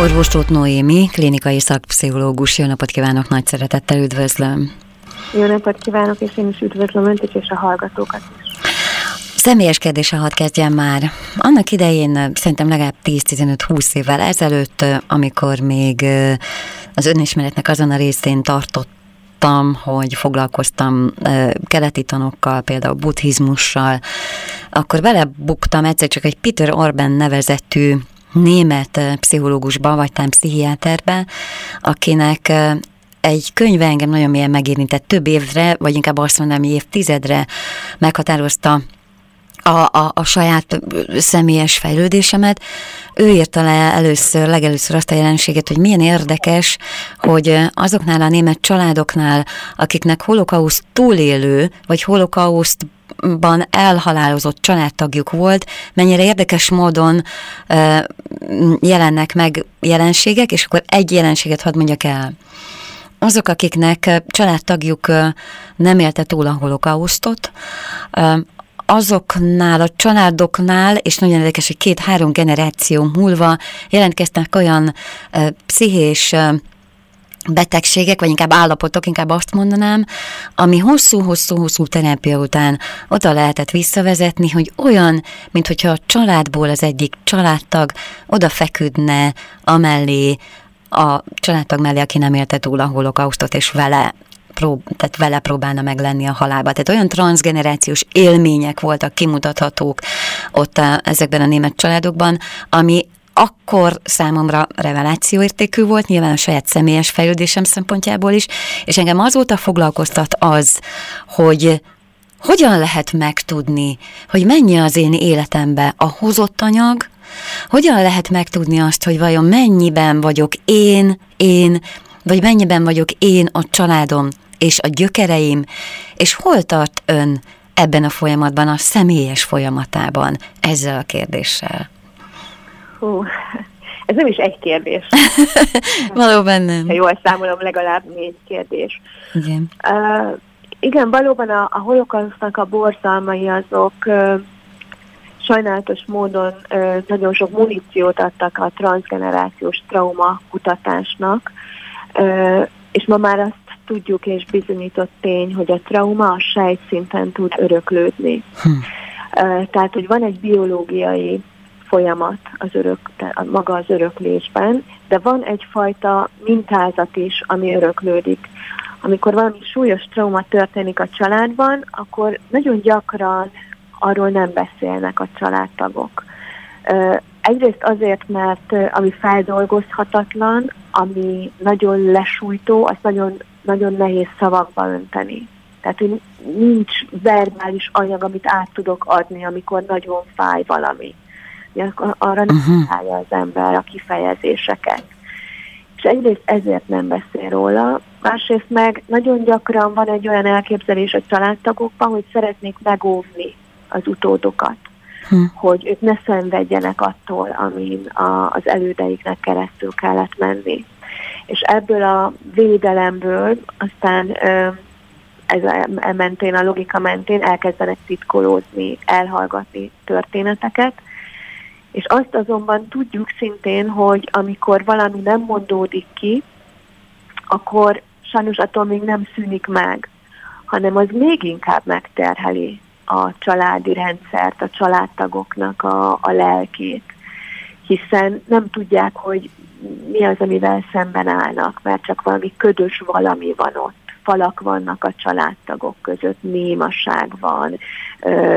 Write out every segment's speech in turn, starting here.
Orvos Tóth Noémi, klinikai szakpszichológus. Jó napot kívánok, nagy szeretettel üdvözlöm. Jó napot kívánok, és én is üdvözlöm Önt és a hallgatókat is. Személyes kérdése hadd kezdjem már. Annak idején szerintem legalább 10-15-20 évvel ezelőtt, amikor még az önismeretnek azon a részén tartott hogy foglalkoztam keleti tanokkal, például buddhizmussal, akkor belebuktam egyszer csak egy Peter Orban nevezetű német pszichológusba, vagy talán pszichiáterbe, akinek egy könyve engem nagyon mélyen megérintett több évre, vagy inkább azt mondanám, évtizedre meghatározta a, a, a saját személyes fejlődésemet. Ő írta le először, legelőször azt a jelenséget, hogy milyen érdekes, hogy azoknál a német családoknál, akiknek holokauszt túlélő, vagy holokauszt ban elhalálozott családtagjuk volt, mennyire érdekes módon uh, jelennek meg jelenségek, és akkor egy jelenséget hadd mondjak el. Azok, akiknek családtagjuk nem élte túl a holokausztot, azoknál, a családoknál, és nagyon érdekes, hogy két-három generáció múlva jelentkeztek olyan pszichés betegségek, vagy inkább állapotok, inkább azt mondanám, ami hosszú-hosszú-hosszú terápia után oda lehetett visszavezetni, hogy olyan, mint hogyha a családból az egyik családtag oda feküdne amellé, a családtag mellé, aki nem élte túl a holokausztot, és vele prób, tehát vele próbálna meg lenni a halálba. Tehát olyan transgenerációs élmények voltak kimutathatók ott a, ezekben a német családokban, ami akkor számomra revelációértékű volt, nyilván a saját személyes fejlődésem szempontjából is, és engem azóta foglalkoztat az, hogy hogyan lehet megtudni, hogy mennyi az én életembe a hozott anyag, hogyan lehet megtudni azt, hogy vajon mennyiben vagyok én, én, vagy mennyiben vagyok én a családom és a gyökereim, és hol tart ön ebben a folyamatban, a személyes folyamatában ezzel a kérdéssel? Hú, ez nem is egy kérdés. valóban nem. Ha jól számolom, legalább négy kérdés. Igen. Uh, igen, valóban a, a holokausznak a borzalmai azok uh, sajnálatos módon uh, nagyon sok muníciót adtak a transgenerációs trauma kutatásnak, uh, és ma már azt tudjuk és bizonyított tény, hogy a trauma a sejtszinten tud öröklődni. Hm. Uh, tehát, hogy van egy biológiai folyamat az örök, maga az öröklésben, de van egyfajta mintázat is, ami öröklődik. Amikor valami súlyos trauma történik a családban, akkor nagyon gyakran arról nem beszélnek a családtagok. Egyrészt azért, mert ami feldolgozhatatlan, ami nagyon lesújtó, azt nagyon, nagyon nehéz szavakba önteni. Tehát, hogy nincs verbális anyag, amit át tudok adni, amikor nagyon fáj valami arra nem uh-huh. az ember a kifejezéseket. És egyrészt ezért nem beszél róla, másrészt meg nagyon gyakran van egy olyan elképzelés a családtagokban, hogy szeretnék megóvni az utódokat, hm. hogy ők ne szenvedjenek attól, amin a, az elődeiknek keresztül kellett menni. És ebből a védelemből aztán ez a mentén, a logika mentén elkezdenek titkolózni, elhallgatni történeteket, és azt azonban tudjuk szintén, hogy amikor valami nem mondódik ki, akkor sajnos attól még nem szűnik meg, hanem az még inkább megterheli a családi rendszert, a családtagoknak a, a lelkét, hiszen nem tudják, hogy mi az, amivel szemben állnak, mert csak valami ködös valami van ott falak vannak a családtagok között, némaság van,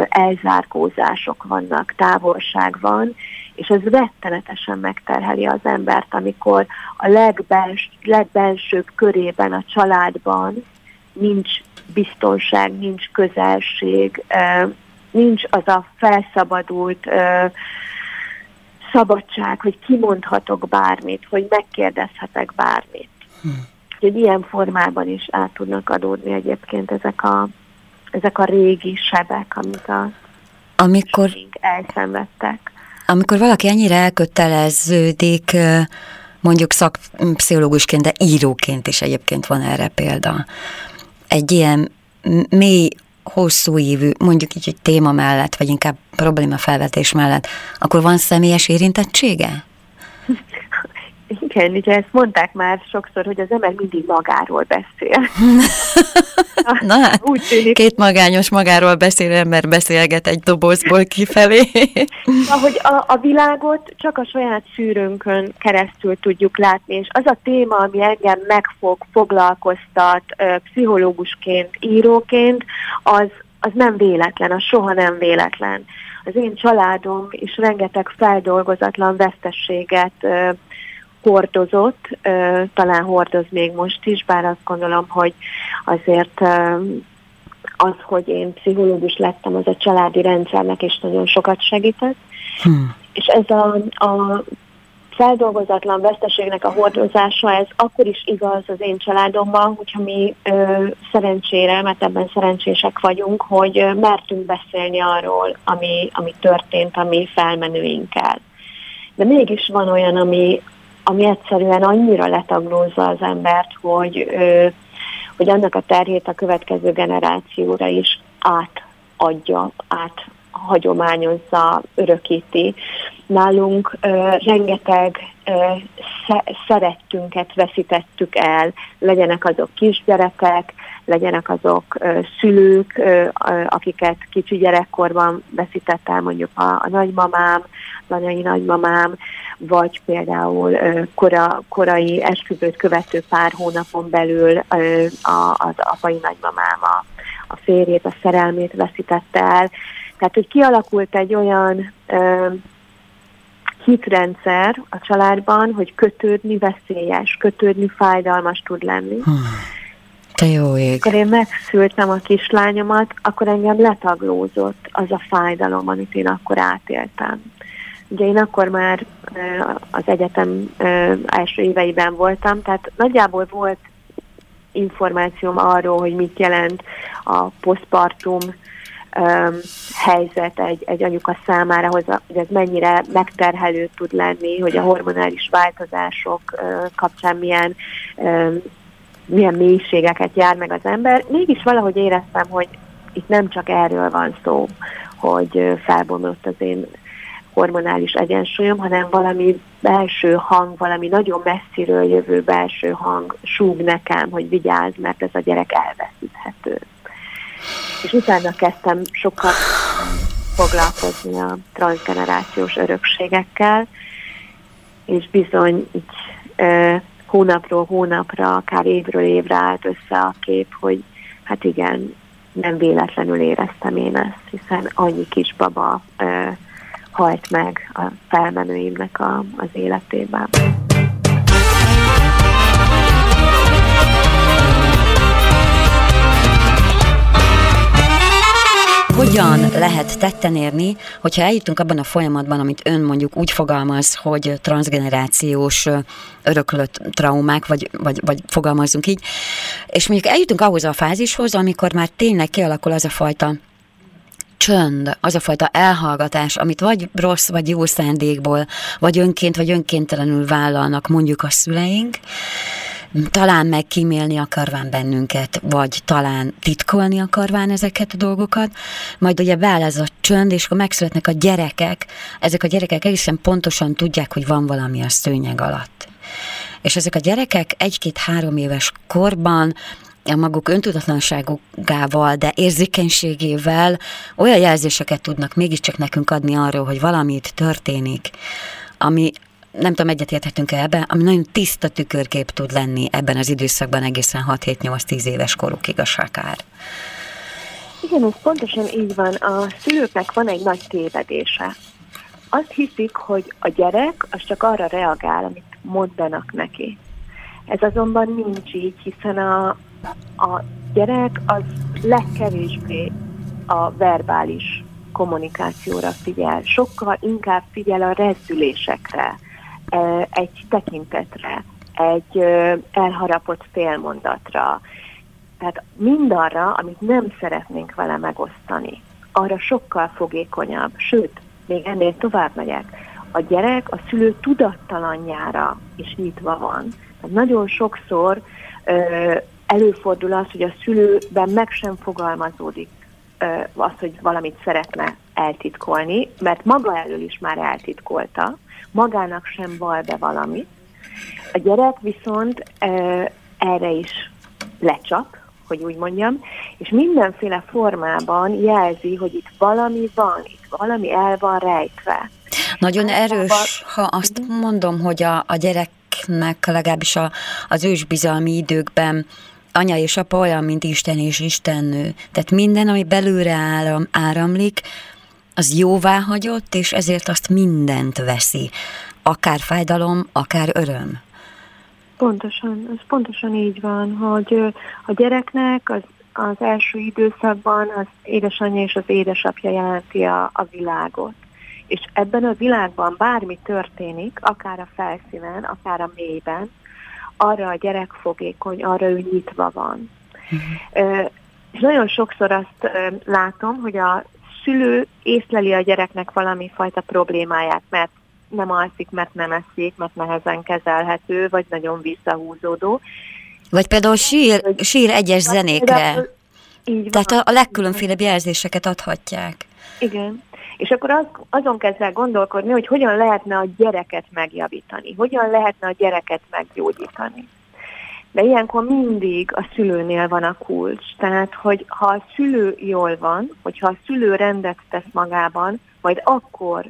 elzárkózások vannak, távolság van, és ez rettenetesen megterheli az embert, amikor a legbels, legbelsőbb körében, a családban nincs biztonság, nincs közelség, nincs az a felszabadult szabadság, hogy kimondhatok bármit, hogy megkérdezhetek bármit. Hm. Úgyhogy ilyen formában is át tudnak adódni egyébként ezek a, ezek a régi sebek, amit a amikor, elszenvedtek. Amikor valaki ennyire elköteleződik, mondjuk szakpszichológusként, de íróként is egyébként van erre példa. Egy ilyen mély, hosszú évű, mondjuk így egy téma mellett, vagy inkább probléma felvetés mellett, akkor van személyes érintettsége? Igen, ugye ezt mondták már sokszor, hogy az ember mindig magáról beszél. Na hát, Úgy tűnik. két magányos magáról beszélő ember beszélget egy dobozból kifelé. Ahogy a, a világot csak a saját szűrőnkön keresztül tudjuk látni, és az a téma, ami engem megfog, foglalkoztat pszichológusként, íróként, az, az nem véletlen, az soha nem véletlen. Az én családom is rengeteg feldolgozatlan vesztességet hordozott, talán hordoz még most is, bár azt gondolom, hogy azért az, hogy én pszichológus lettem, az a családi rendszernek is nagyon sokat segített. Hmm. És ez a, a feldolgozatlan veszteségnek a hordozása, ez akkor is igaz az én családomban, hogyha mi ö, szerencsére, mert ebben szerencsések vagyunk, hogy ö, mertünk beszélni arról, ami, ami történt a mi felmenőinkkel. De mégis van olyan, ami, ami egyszerűen annyira letaglózza az embert, hogy, ö, hogy annak a terhét a következő generációra is átadja, áthagyományozza, örökíti. Nálunk ö, rengeteg ö, szerettünket veszítettük el, legyenek azok kisgyerekek, legyenek azok ö, szülők, ö, akiket kicsi gyerekkorban veszített el mondjuk a, a nagymamám, az anyai nagymamám, vagy például kora, korai esküvőt követő pár hónapon belül az apai nagymamám a, a férjét, a szerelmét veszítette el. Tehát, hogy kialakult egy olyan ö, hitrendszer a családban, hogy kötődni veszélyes, kötődni fájdalmas tud lenni. Hmm. Te jó ég. Akkor én megszültem a kislányomat, akkor engem letaglózott az a fájdalom, amit én akkor átéltem. Ugye én akkor már az egyetem első éveiben voltam, tehát nagyjából volt információm arról, hogy mit jelent a posztpartum um, helyzet egy, egy anyuka számára, hogy ez mennyire megterhelő tud lenni, hogy a hormonális változások uh, kapcsán milyen, um, milyen mélységeket jár meg az ember. Mégis valahogy éreztem, hogy itt nem csak erről van szó, hogy felbomlott az én hormonális egyensúlyom, hanem valami belső hang, valami nagyon messziről jövő belső hang súg nekem, hogy vigyázz, mert ez a gyerek elveszíthető. És utána kezdtem sokkal foglalkozni a transgenerációs örökségekkel, és bizony így ö, hónapról hónapra, akár évről évre állt össze a kép, hogy hát igen, nem véletlenül éreztem én ezt, hiszen annyi kisbaba ö, halt meg a felmenőimnek a, az életében. Hogyan lehet tetten érni, hogyha eljutunk abban a folyamatban, amit ön mondjuk úgy fogalmaz, hogy transgenerációs öröklött traumák, vagy, vagy, vagy fogalmazzunk így, és mondjuk eljutunk ahhoz a fázishoz, amikor már tényleg kialakul az a fajta csönd, az a fajta elhallgatás, amit vagy rossz, vagy jó szándékból, vagy önként, vagy önkéntelenül vállalnak mondjuk a szüleink, talán megkímélni akarván bennünket, vagy talán titkolni akarván ezeket a dolgokat, majd ugye beáll ez a csönd, és akkor megszületnek a gyerekek, ezek a gyerekek egészen pontosan tudják, hogy van valami a szőnyeg alatt. És ezek a gyerekek egy-két-három éves korban a maguk öntudatlanságával, de érzékenységével olyan jelzéseket tudnak mégiscsak nekünk adni arról, hogy valamit történik, ami nem tudom, egyetérthetünk-e ebben, ami nagyon tiszta tükörkép tud lenni ebben az időszakban egészen 6-7-8-10 éves korukig a sakár. Igen, ez pontosan így van. A szülőknek van egy nagy tévedése. Azt hiszik, hogy a gyerek az csak arra reagál, amit mondanak neki. Ez azonban nincs így, hiszen a, a gyerek az legkevésbé a verbális kommunikációra figyel, sokkal inkább figyel a rezdülésekre, egy tekintetre, egy elharapott félmondatra. Tehát mindarra, amit nem szeretnénk vele megosztani, arra sokkal fogékonyabb, sőt, még ennél tovább megyek. A gyerek a szülő tudattalanjára is nyitva van. Tehát nagyon sokszor előfordul az, hogy a szülőben meg sem fogalmazódik az, hogy valamit szeretne eltitkolni, mert maga elől is már eltitkolta, magának sem val be valamit, A gyerek viszont erre is lecsap, hogy úgy mondjam, és mindenféle formában jelzi, hogy itt valami van, itt valami el van rejtve. Nagyon erős, ha azt mhm. mondom, hogy a, a gyereknek legalábbis a, az ősbizalmi időkben anya és apa olyan, mint Isten és Istennő. Tehát minden, ami belőle áram, áramlik, az jóvá hagyott, és ezért azt mindent veszi. Akár fájdalom, akár öröm. Pontosan, ez pontosan így van, hogy a gyereknek az, az első időszakban az édesanyja és az édesapja jelenti a, a világot. És ebben a világban bármi történik, akár a felszínen, akár a mélyben, arra a gyerek fogékony, arra ő nyitva van. Uh-huh. És nagyon sokszor azt látom, hogy a szülő észleli a gyereknek valami fajta problémáját, mert nem alszik, mert nem eszik, mert nehezen kezelhető, vagy nagyon visszahúzódó. Vagy például sír, sír egyes zenékre. Így van. Tehát a legkülönfélebb jelzéseket adhatják. Igen. És akkor az, azon kezd el gondolkodni, hogy hogyan lehetne a gyereket megjavítani, hogyan lehetne a gyereket meggyógyítani. De ilyenkor mindig a szülőnél van a kulcs. Tehát, hogy ha a szülő jól van, hogyha a szülő rendet tesz magában, majd akkor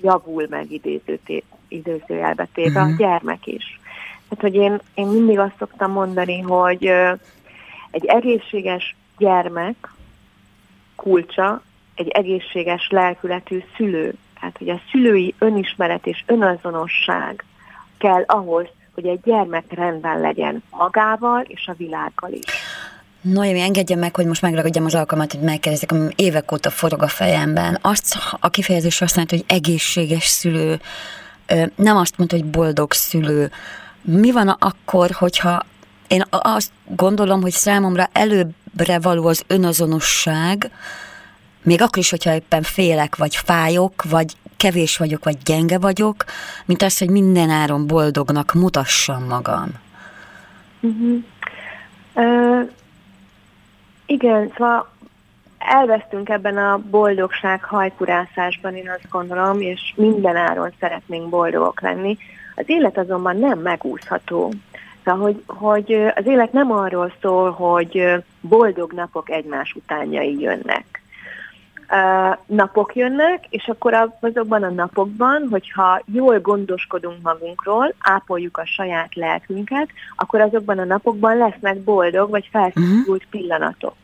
javul meg idéző, idézőjelbe téve uh-huh. a mhm. gyermek is. Tehát, hogy én, én mindig azt szoktam mondani, hogy egy egészséges gyermek kulcsa egy egészséges lelkületű szülő. Tehát, hogy a szülői önismeret és önazonosság kell ahhoz, hogy egy gyermek rendben legyen magával és a világgal is. Noémi, engedje meg, hogy most megragadjam az alkalmat, hogy megkérdezzek, ami évek óta forog a fejemben. Azt a kifejezés használta, hogy egészséges szülő, nem azt mondta, hogy boldog szülő. Mi van akkor, hogyha én azt gondolom, hogy számomra előbbre való az önazonosság, még akkor is, hogyha éppen félek, vagy fájok, vagy kevés vagyok, vagy gyenge vagyok, mint az, hogy minden áron boldognak mutassam magam. Uh-huh. Uh, igen, szóval elvesztünk ebben a boldogság hajkurászásban, én azt gondolom, és minden áron szeretnénk boldogok lenni. Az élet azonban nem megúszható. Szóval, hogy, hogy az élet nem arról szól, hogy boldog napok egymás utánjai jönnek napok jönnek, és akkor azokban a napokban, hogyha jól gondoskodunk magunkról, ápoljuk a saját lelkünket, akkor azokban a napokban lesznek boldog vagy felszabadult uh-huh. pillanatok.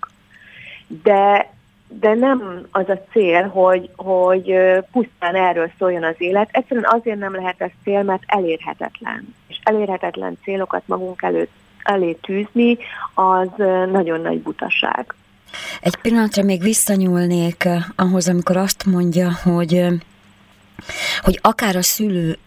De, de nem az a cél, hogy, hogy pusztán erről szóljon az élet. Egyszerűen azért nem lehet ez cél, mert elérhetetlen. És elérhetetlen célokat magunk előtt elé tűzni, az nagyon nagy butaság. Egy pillanatra még visszanyúlnék eh, ahhoz, amikor azt mondja, hogy, eh, hogy akár a szülő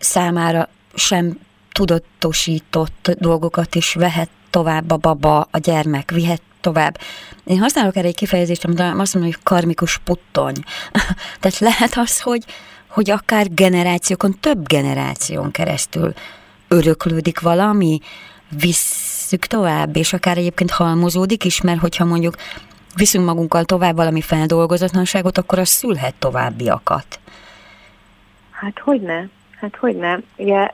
számára sem tudatosított dolgokat is vehet tovább a baba, a gyermek, vihet tovább. Én használok erre egy kifejezést, amit azt mondom, hogy karmikus puttony. Tehát lehet az, hogy, hogy akár generációkon, több generáción keresztül öröklődik valami, visszük tovább, és akár egyébként halmozódik is, mert hogyha mondjuk viszünk magunkkal tovább valami feldolgozatlanságot, akkor az szülhet továbbiakat. Hát hogy ne? Hát hogy ne? Ugye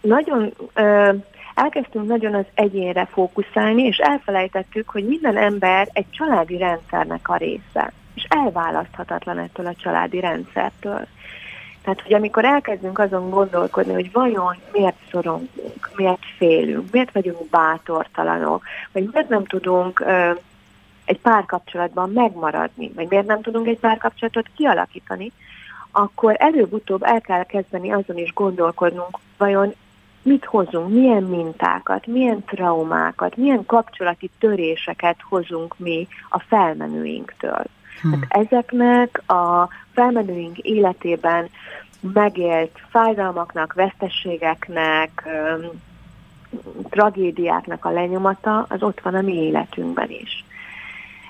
nagyon ö, elkezdtünk nagyon az egyénre fókuszálni, és elfelejtettük, hogy minden ember egy családi rendszernek a része, és elválaszthatatlan ettől a családi rendszertől. Tehát, hogy amikor elkezdünk azon gondolkodni, hogy vajon miért szorongunk, miért félünk, miért vagyunk bátortalanok, vagy miért nem tudunk ö, egy párkapcsolatban megmaradni, vagy miért nem tudunk egy párkapcsolatot kialakítani, akkor előbb-utóbb el kell kezdeni azon is gondolkodnunk, vajon mit hozunk, milyen mintákat, milyen traumákat, milyen kapcsolati töréseket hozunk mi a felmenőinktől. Hmm. Hát ezeknek a felmenőink életében megélt fájdalmaknak, vesztességeknek, tragédiáknak a lenyomata, az ott van a mi életünkben is.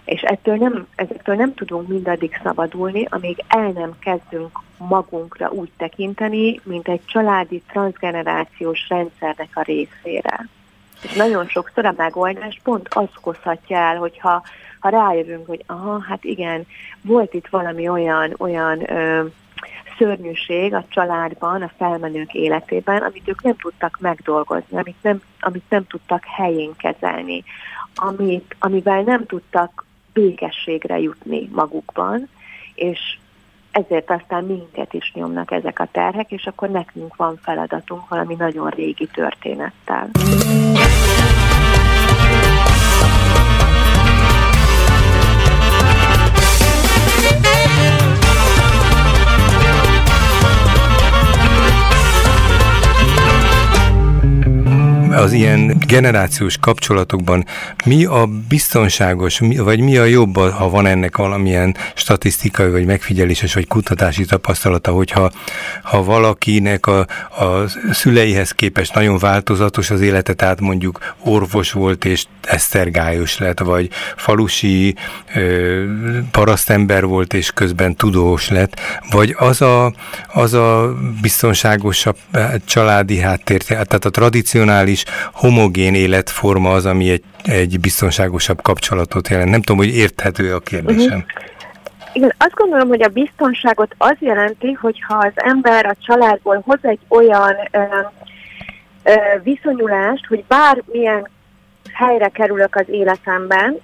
És ettől nem, ezektől nem tudunk mindaddig szabadulni, amíg el nem kezdünk magunkra úgy tekinteni, mint egy családi transgenerációs rendszernek a részére. Nagyon sokszor a megoldás pont az hozhatja el, hogyha ha rájövünk, hogy aha, hát igen, volt itt valami olyan, olyan ö, szörnyűség a családban, a felmenők életében, amit ők nem tudtak megdolgozni, amit nem, amit nem tudtak helyén kezelni, amit, amivel nem tudtak békességre jutni magukban, és ezért aztán minket is nyomnak ezek a terhek, és akkor nekünk van feladatunk valami nagyon régi történettel. Az ilyen generációs kapcsolatokban mi a biztonságos, vagy mi a jobb, ha van ennek valamilyen statisztikai, vagy megfigyeléses, vagy kutatási tapasztalata, hogyha ha valakinek a, a szüleihez képest nagyon változatos az élete, tehát mondjuk orvos volt és esztergályos lett, vagy falusi ö, parasztember volt és közben tudós lett, vagy az a, az a biztonságosabb családi háttér, tehát a tradicionális homogén életforma az, ami egy, egy biztonságosabb kapcsolatot jelent. Nem tudom, hogy érthető a kérdésem. Uh-huh. Igen, azt gondolom, hogy a biztonságot az jelenti, hogyha az ember a családból hoz egy olyan ö, ö, viszonyulást, hogy bármilyen helyre kerülök az életemben,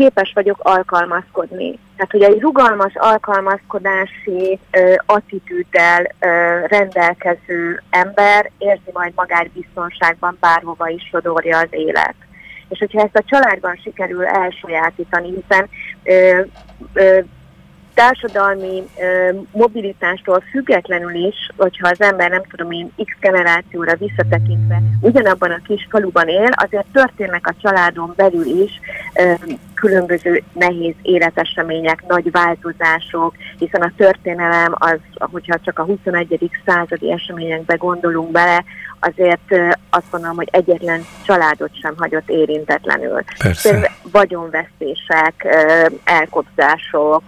képes vagyok alkalmazkodni. Tehát, hogy egy rugalmas alkalmazkodási ö, attitűddel ö, rendelkező ember érzi majd magát biztonságban, bárhova is sodorja az élet. És hogyha ezt a családban sikerül elsajátítani, hiszen ö, ö, társadalmi ö, mobilitástól függetlenül is, hogyha az ember nem tudom én x generációra visszatekintve ugyanabban a kis faluban él, azért történnek a családon belül is ö, különböző nehéz életesemények, nagy változások, hiszen a történelem az, hogyha csak a 21. századi eseményekbe gondolunk bele, azért azt mondom, hogy egyetlen családot sem hagyott érintetlenül. Persze. Vagyonvesztések, elkobzások,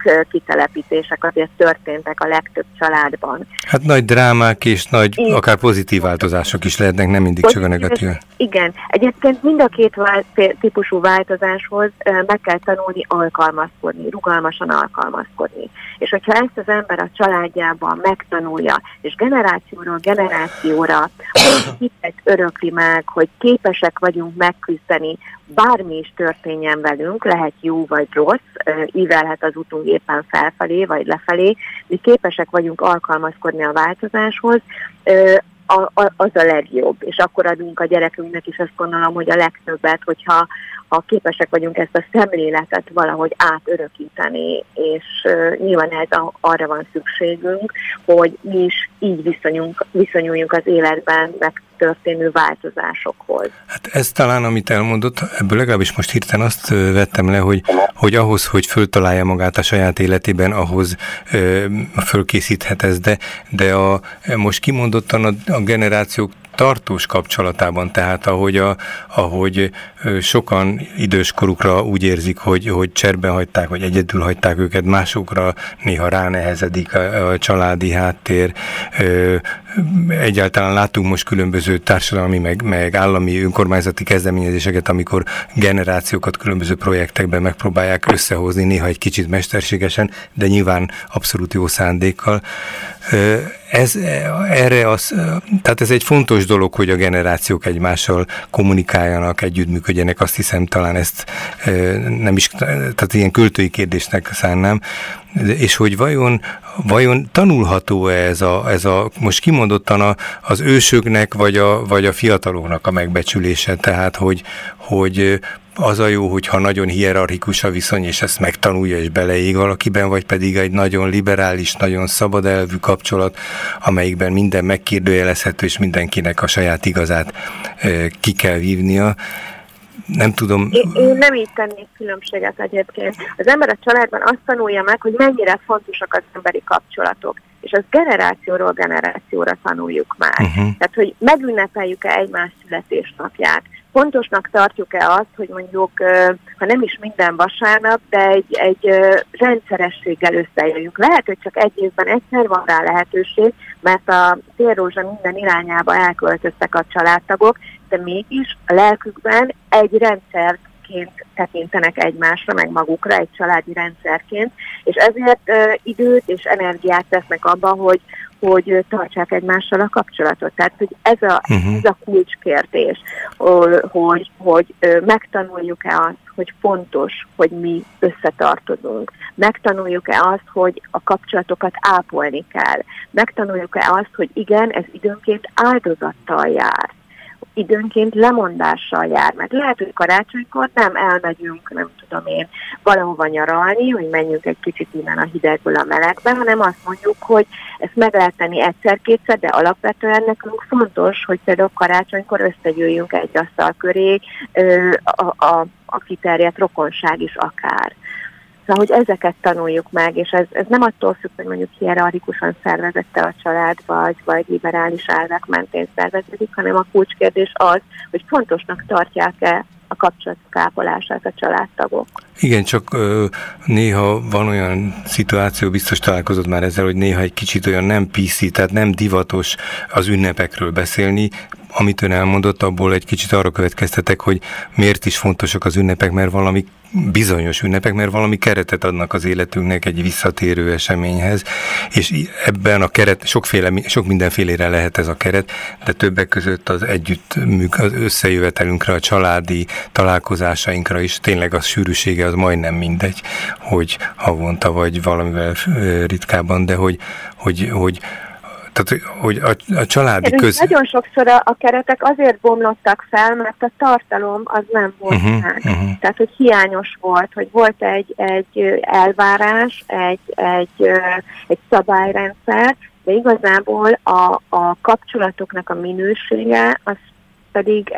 kitelepítések azért történtek a legtöbb családban. Hát nagy drámák és nagy, Igen. akár pozitív változások is lehetnek, nem mindig pozitív, csak a negatív. Igen. Egyébként mind a két vált, típusú változáshoz meg kell tanulni alkalmazkodni, rugalmasan alkalmazkodni. És hogyha ezt az ember a családjában megtanulja, és generációról generációra hitet örökli meg, hogy képesek vagyunk megküzdeni, bármi is történjen velünk, lehet jó vagy rossz, ívelhet az utunk éppen felfelé vagy lefelé, mi képesek vagyunk alkalmazkodni a változáshoz, a, a, az a legjobb, és akkor adunk a gyerekünknek is azt gondolom, hogy a legtöbbet, hogyha ha képesek vagyunk ezt a szemléletet valahogy átörökíteni, és uh, nyilván ez a, arra van szükségünk, hogy mi is így viszonyunk, viszonyuljunk az életben meg történő változásokhoz. Hát ez talán, amit elmondott, ebből legalábbis most hirtelen azt vettem le, hogy, hogy ahhoz, hogy föltalálja magát a saját életében, ahhoz fölkészíthet ez, de, de a, most kimondottan a, a generációk tartós kapcsolatában, tehát ahogy, a, ahogy sokan időskorukra úgy érzik, hogy, hogy cserben hagyták, vagy egyedül hagyták őket, másokra néha ránehezedik a, a családi háttér. Egyáltalán látunk most különböző társadalmi, meg, meg állami önkormányzati kezdeményezéseket, amikor generációkat különböző projektekben megpróbálják összehozni, néha egy kicsit mesterségesen, de nyilván abszolút jó szándékkal. Ez, erre az, tehát ez egy fontos dolog, hogy a generációk egymással kommunikáljanak, együttműködjenek, azt hiszem talán ezt nem is, tehát ilyen költői kérdésnek szánnám, és hogy vajon, vajon tanulható-e ez a, ez a most kimondottan a, az ősöknek, vagy a, vagy a fiataloknak a megbecsülése, tehát hogy, hogy az a jó, hogyha nagyon hierarchikus a viszony, és ezt megtanulja és beleég valakiben, vagy pedig egy nagyon liberális, nagyon szabad elvű kapcsolat, amelyikben minden megkérdőjelezhető, és mindenkinek a saját igazát ki kell vívnia. Nem tudom. Én, én nem így tennék különbséget egyébként. Az ember a családban azt tanulja meg, hogy mennyire fontosak az emberi kapcsolatok és az generációról generációra tanuljuk már. Uh-huh. Tehát, hogy megünnepeljük-e egymás születésnapját, fontosnak tartjuk-e azt, hogy mondjuk, ha nem is minden vasárnap, de egy, egy rendszerességgel összejöjjünk. Lehet, hogy csak egy évben egyszer van rá lehetőség, mert a térrózsa minden irányába elköltöztek a családtagok, de mégis a lelkükben egy rendszert családként tekintenek egymásra, meg magukra, egy családi rendszerként, és ezért uh, időt és energiát tesznek abba, hogy, hogy tartsák egymással a kapcsolatot. Tehát, hogy ez a, uh-huh. ez a kulcskérdés, hogy, hogy megtanuljuk-e azt, hogy fontos, hogy mi összetartozunk. Megtanuljuk-e azt, hogy a kapcsolatokat ápolni kell. Megtanuljuk-e azt, hogy igen, ez időnként áldozattal jár időnként lemondással jár, mert lehet, hogy karácsonykor nem elmegyünk, nem tudom én, valahova nyaralni, hogy menjünk egy kicsit innen a hidegből a melegbe, hanem azt mondjuk, hogy ezt meg lehet tenni egyszer-kétszer, de alapvetően nekünk fontos, hogy például karácsonykor összegyűjjünk egy asztal köré a, a, a kiterjedt rokonság is akár. Szóval, hogy ezeket tanuljuk meg, és ez, ez nem attól függ, hogy mondjuk hierarchikusan szervezette a család, vagy, vagy liberális elvek mentén szerveződik, hanem a kulcskérdés az, hogy fontosnak tartják-e a kapcsolatok ápolását a családtagok. Igen, csak ö, néha van olyan szituáció, biztos találkozott már ezzel, hogy néha egy kicsit olyan nem PC, tehát nem divatos az ünnepekről beszélni, amit ön elmondott, abból egy kicsit arra következtetek, hogy miért is fontosak az ünnepek, mert valami bizonyos ünnepek, mert valami keretet adnak az életünknek egy visszatérő eseményhez, és ebben a keret, sokféle, sok mindenfélére lehet ez a keret, de többek között az együtt az összejövetelünkre, a családi találkozásainkra is. Tényleg az sűrűsége az majdnem mindegy, hogy havonta vagy valamivel ritkábban, de hogy, hogy, hogy tehát, hogy a, a családi köz... Nagyon sokszor a, a keretek azért bomlottak fel, mert a tartalom az nem volt uh-huh, meg. Uh-huh. Tehát, hogy hiányos volt, hogy volt egy, egy elvárás, egy, egy, egy szabályrendszer, de igazából a, a kapcsolatoknak a minősége az pedig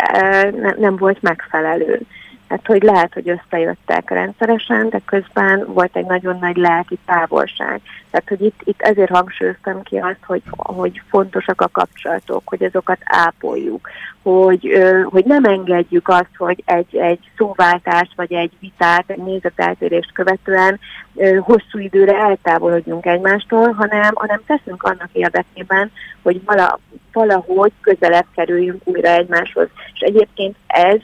ne, nem volt megfelelő. Tehát, hogy lehet, hogy összejöttek rendszeresen, de közben volt egy nagyon nagy lelki távolság. Tehát, hogy itt, itt ezért hangsúlyoztam ki azt, hogy, hogy fontosak a kapcsolatok, hogy azokat ápoljuk, hogy, hogy nem engedjük azt, hogy egy, egy szóváltást, vagy egy vitát, egy nézeteltérést követően hosszú időre eltávolodjunk egymástól, hanem, hanem teszünk annak érdekében, hogy vala, valahogy közelebb kerüljünk újra egymáshoz. És egyébként ez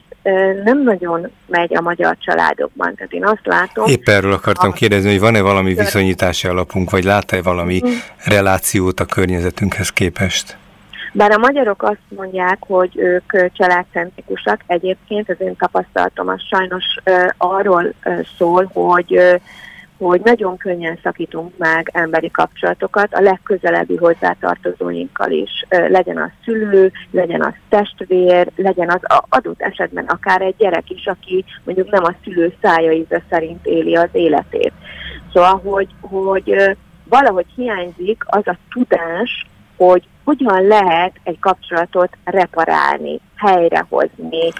nem nagyon megy a magyar családokban. Tehát én azt látom... Épp erről akartam a... kérdezni, hogy van-e valami viszonyítási alapunk, vagy lát-e valami mm. relációt a környezetünkhez képest? Bár a magyarok azt mondják, hogy ők családcentrikusak, egyébként az én tapasztalatom az sajnos arról szól, hogy hogy nagyon könnyen szakítunk meg emberi kapcsolatokat a legközelebbi hozzátartozóinkkal is. Legyen az szülő, legyen az testvér, legyen az adott esetben akár egy gyerek is, aki mondjuk nem a szülő szája íze szerint éli az életét. Szóval, hogy, hogy valahogy hiányzik az a tudás, hogy hogyan lehet egy kapcsolatot reparálni, helyrehozni,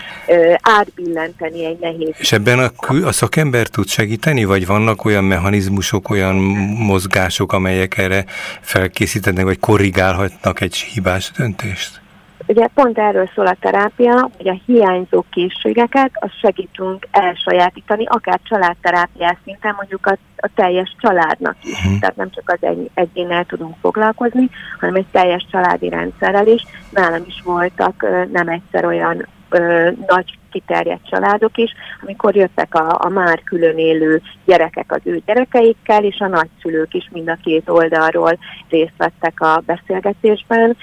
átbillenteni egy nehéz. És ebben a, a szakember tud segíteni, vagy vannak olyan mechanizmusok, olyan mozgások, amelyek erre felkészítenek, vagy korrigálhatnak egy hibás döntést? Ugye pont erről szól a terápia, hogy a hiányzó készségeket azt segítünk elsajátítani, akár családterápiás szinten, mondjuk a, a teljes családnak is. Uh-huh. Tehát nem csak az egy, egyénnel tudunk foglalkozni, hanem egy teljes családi rendszerrel is. Nálam is voltak nem egyszer olyan ö, nagy kiterjedt családok is, amikor jöttek a, a már külön élő gyerekek az ő gyerekeikkel, és a nagyszülők is mind a két oldalról részt vettek a beszélgetésben,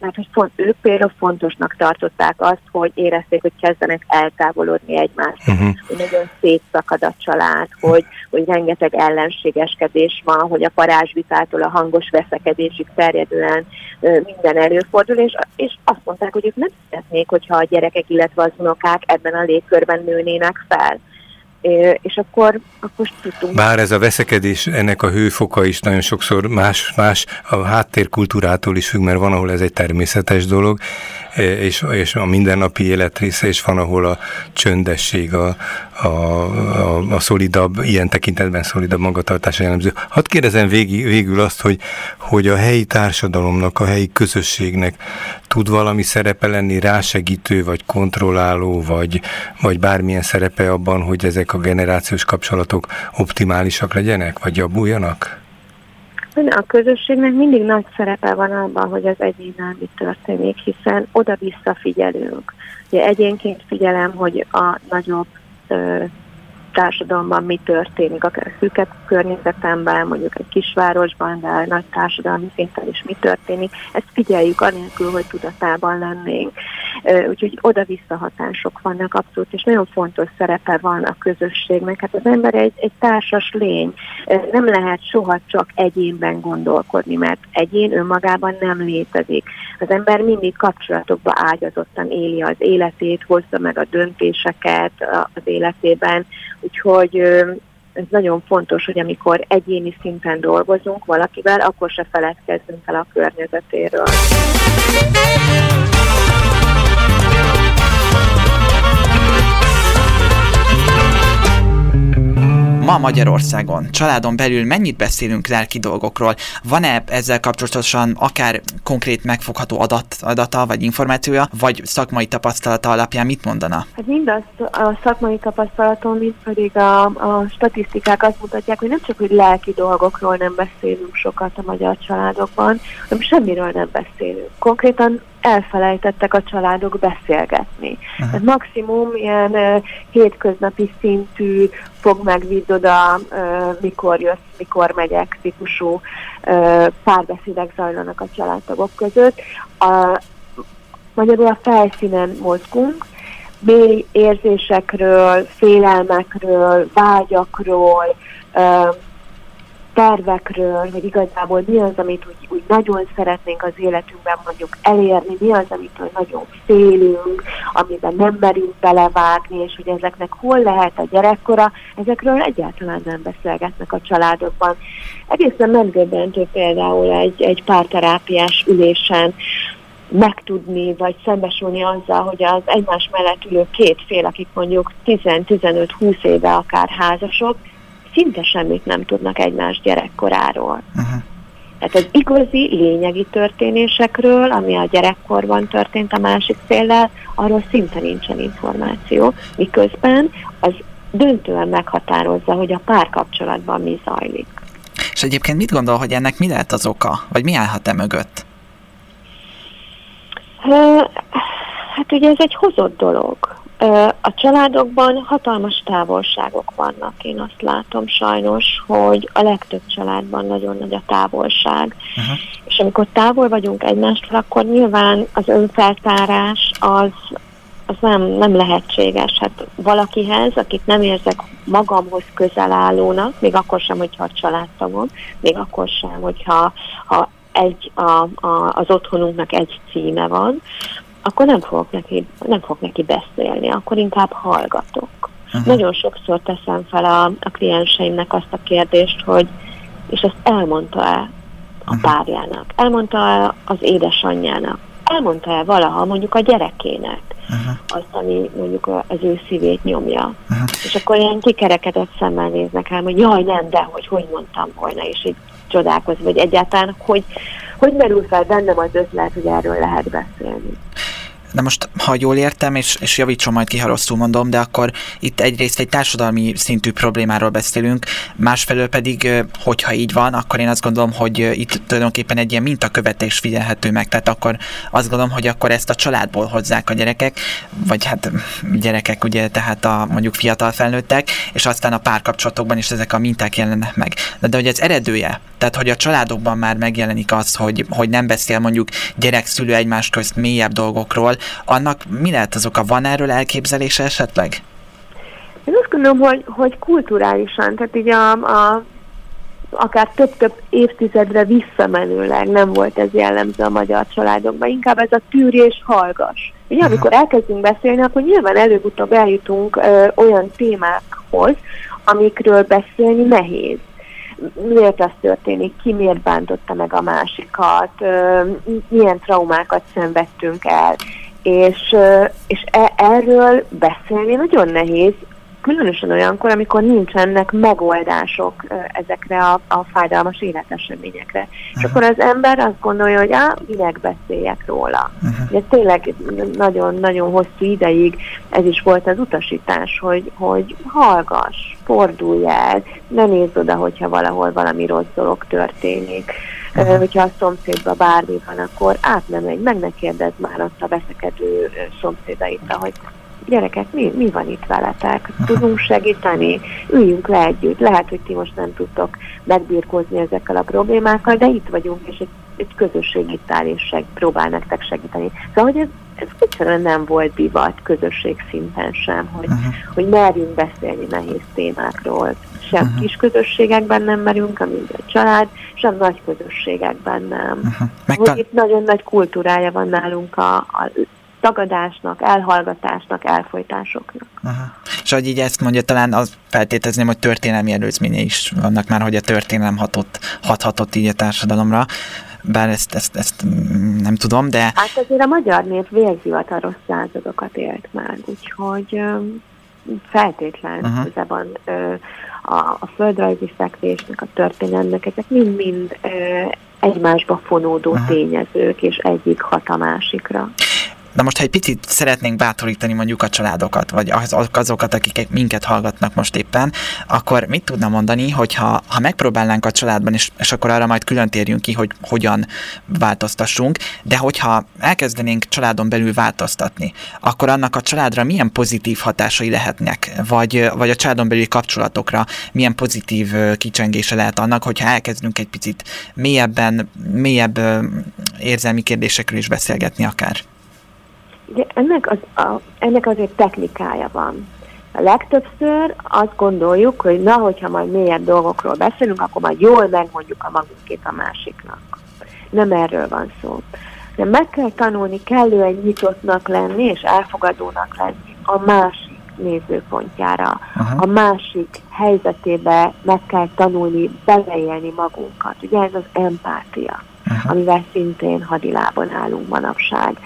mert hogy font, ők például fontosnak tartották azt, hogy érezték, hogy kezdenek eltávolodni egymást, uh-huh. hogy nagyon szétszakad a család, hogy, hogy rengeteg ellenségeskedés van, hogy a parázsvitától a hangos veszekedésig terjedően minden előfordul, és, és azt mondták, hogy ők nem szeretnék, hogyha a gyerekek, illetve az unokák diák ebben a légkörben nőnének fel. És akkor, akkor tudtunk. Bár ez a veszekedés, ennek a hőfoka is nagyon sokszor más, más a háttérkultúrától is függ, mert van, ahol ez egy természetes dolog, és, és a mindennapi élet része, és van, ahol a csöndesség, a, a, a, a szolidabb, ilyen tekintetben szolidabb magatartása jellemző. Hadd kérdezem végig, végül azt, hogy, hogy a helyi társadalomnak, a helyi közösségnek tud valami szerepe lenni, rásegítő, vagy kontrolláló, vagy, vagy bármilyen szerepe abban, hogy ezek a generációs kapcsolatok optimálisak legyenek, vagy jabbuljanak? A közösségnek mindig nagy szerepe van abban, hogy az egyénnel mi történik, hiszen oda-vissza figyelünk. Ugye egyénként figyelem, hogy a nagyobb társadalomban mi történik, akár szűkebb környezetemben, mondjuk egy kisvárosban, de nagy társadalmi szinten is mi történik. Ezt figyeljük anélkül, hogy tudatában lennénk. Úgyhogy oda-vissza hatások vannak abszolút, és nagyon fontos szerepe van a közösségnek. Hát az ember egy, egy társas lény. Nem lehet soha csak egyénben gondolkodni, mert egyén önmagában nem létezik. Az ember mindig kapcsolatokba ágyazottan éli az életét, hozza meg a döntéseket az életében, Úgyhogy ez nagyon fontos, hogy amikor egyéni szinten dolgozunk valakivel, akkor se feledkezzünk el a környezetéről. Ma Magyarországon, családon belül mennyit beszélünk lelki dolgokról? Van-e ezzel kapcsolatosan akár konkrét megfogható adat, adata vagy információja, vagy szakmai tapasztalata alapján mit mondana? Hát mindazt a szakmai tapasztalaton, mint pedig a, a statisztikák azt mutatják, hogy nem csak, hogy lelki dolgokról nem beszélünk sokat a magyar családokban, hanem semmiről nem beszélünk. Konkrétan elfelejtettek a családok beszélgetni. Tehát maximum ilyen uh, hétköznapi szintű fog meg oda, uh, mikor jössz, mikor megyek típusú uh, párbeszédek zajlanak a családtagok között. A, magyarul a felszínen mozgunk, mély érzésekről, félelmekről, vágyakról, tervekről, hogy igazából mi az, amit úgy, úgy nagyon szeretnénk az életünkben mondjuk elérni, mi az, amitől nagyon félünk, amiben nem merünk belevágni, és hogy ezeknek hol lehet a gyerekkora, ezekről egyáltalán nem beszélgetnek a családokban. Egészen megdöbbentő például egy, egy párterápiás ülésen, megtudni, vagy szembesülni azzal, hogy az egymás mellett ülő két fél, akik mondjuk 10-15-20 éve akár házasok, szinte semmit nem tudnak egymás gyerekkoráról. Uh-huh. Tehát az igazi, lényegi történésekről, ami a gyerekkorban történt a másik féllel, arról szinte nincsen információ, miközben az döntően meghatározza, hogy a párkapcsolatban mi zajlik. És egyébként mit gondol, hogy ennek mi lehet az oka? Vagy mi állhat e mögött? Hát ugye ez egy hozott dolog. A családokban hatalmas távolságok vannak, én azt látom sajnos, hogy a legtöbb családban nagyon nagy a távolság. Uh-huh. És amikor távol vagyunk egymástól, akkor nyilván az önfeltárás az, az nem, nem lehetséges. Hát valakihez, akit nem érzek magamhoz közel állónak, még akkor sem, hogyha a családtagom, még akkor sem, hogyha ha egy, a, a, az otthonunknak egy címe van, akkor nem fogok neki, nem fogok neki beszélni, akkor inkább hallgatok. Uh-huh. Nagyon sokszor teszem fel a, a klienseimnek azt a kérdést, hogy és ezt elmondta-e a párjának, elmondta-e az édesanyjának, elmondta-e valaha mondjuk a gyerekének uh-huh. azt, ami mondjuk az ő szívét nyomja. Uh-huh. És akkor ilyen kikerekedett szemmel néznek el, hogy jaj, nem, de hogy hogy mondtam volna, és így csodálkozva, vagy egyáltalán, hogy, hogy merül fel bennem az ötlet, hogy erről lehet beszélni. De most, ha jól értem, és, és javítson majd ki, ha rosszul mondom, de akkor itt egyrészt egy társadalmi szintű problémáról beszélünk, másfelől pedig, hogyha így van, akkor én azt gondolom, hogy itt tulajdonképpen egy ilyen mintakövetés figyelhető meg, tehát akkor azt gondolom, hogy akkor ezt a családból hozzák a gyerekek, vagy hát gyerekek, ugye, tehát a mondjuk fiatal felnőttek, és aztán a párkapcsolatokban is ezek a minták jelennek meg. De, de hogy ez eredője, tehát hogy a családokban már megjelenik az, hogy, hogy nem beszél mondjuk gyerek-szülő egymás közt mélyebb dolgokról, annak mi lehet az oka? Van erről elképzelése esetleg? Én azt gondolom, hogy, hogy kulturálisan, tehát így a, a akár több-több évtizedre visszamenőleg nem volt ez jellemző a magyar családokban, inkább ez a tűri és hallgas. Ugye, uh-huh. amikor elkezdünk beszélni, akkor nyilván előbb-utóbb eljutunk ö, olyan témákhoz, amikről beszélni nehéz miért az történik, ki miért bántotta meg a másikat, milyen traumákat szenvedtünk el. És, és e, erről beszélni nagyon nehéz, különösen olyankor, amikor nincsenek megoldások ezekre a, a fájdalmas életeseményekre. Uh-huh. És akkor az ember azt gondolja, hogy á, minek beszéljek róla. Uh-huh. Ez tényleg nagyon-nagyon hosszú ideig ez is volt az utasítás, hogy, hogy hallgass, fordulj el, ne nézz oda, hogyha valahol valami rossz dolog történik. Uh-huh. Hogyha a szomszédban bármi van, akkor át nem megy, meg ne kérdezz már azt a veszekedő szomszédaitra, hogy gyerekek, mi, mi van itt veletek? Tudunk segíteni? Üljünk le együtt. Lehet, hogy ti most nem tudtok megbírkozni ezekkel a problémákkal, de itt vagyunk, és egy, egy közösségi seg, próbál nektek segíteni. Szóval, hogy ez, ez egyszerűen nem volt divat közösség szinten sem, hogy, uh-huh. hogy merjünk beszélni nehéz témákról. Sem uh-huh. kis közösségekben nem merünk, ami a család, sem nagy közösségekben nem. Uh-huh. Megtal- itt nagyon nagy kultúrája van nálunk a, a tagadásnak, elhallgatásnak, elfolytásoknak. Aha. És hogy így ezt mondja, talán az feltételezném, hogy történelmi előzménye is vannak már, hogy a történelem hatott, hathatott így a társadalomra, bár ezt, ezt, ezt nem tudom, de... Hát azért a magyar nép vérzivataros századokat élt meg, úgyhogy feltétlen uh-huh. van a, a földrajzi fekvésnek, a történelmnek, ezek mind-mind egymásba fonódó uh-huh. tényezők, és egyik hat a másikra. Na most, ha egy picit szeretnénk bátorítani mondjuk a családokat, vagy az, azokat, akik minket hallgatnak most éppen, akkor mit tudna mondani, hogyha ha megpróbálnánk a családban, és, és akkor arra majd külön térjünk ki, hogy hogyan változtassunk, de hogyha elkezdenénk családon belül változtatni, akkor annak a családra milyen pozitív hatásai lehetnek, vagy, vagy a családon belüli kapcsolatokra milyen pozitív kicsengése lehet annak, hogyha elkezdünk egy picit mélyebben, mélyebb érzelmi kérdésekről is beszélgetni akár. Ugye ennek, az, a, ennek azért technikája van. A legtöbbször azt gondoljuk, hogy na, hogyha majd mélyebb dolgokról beszélünk, akkor majd jól megmondjuk a magunkét a másiknak. Nem erről van szó. De meg kell tanulni kellően nyitottnak lenni és elfogadónak lenni a másik nézőpontjára, Aha. a másik helyzetébe meg kell tanulni beleélni magunkat. Ugye ez az empátia, Aha. amivel szintén hadilában állunk manapság.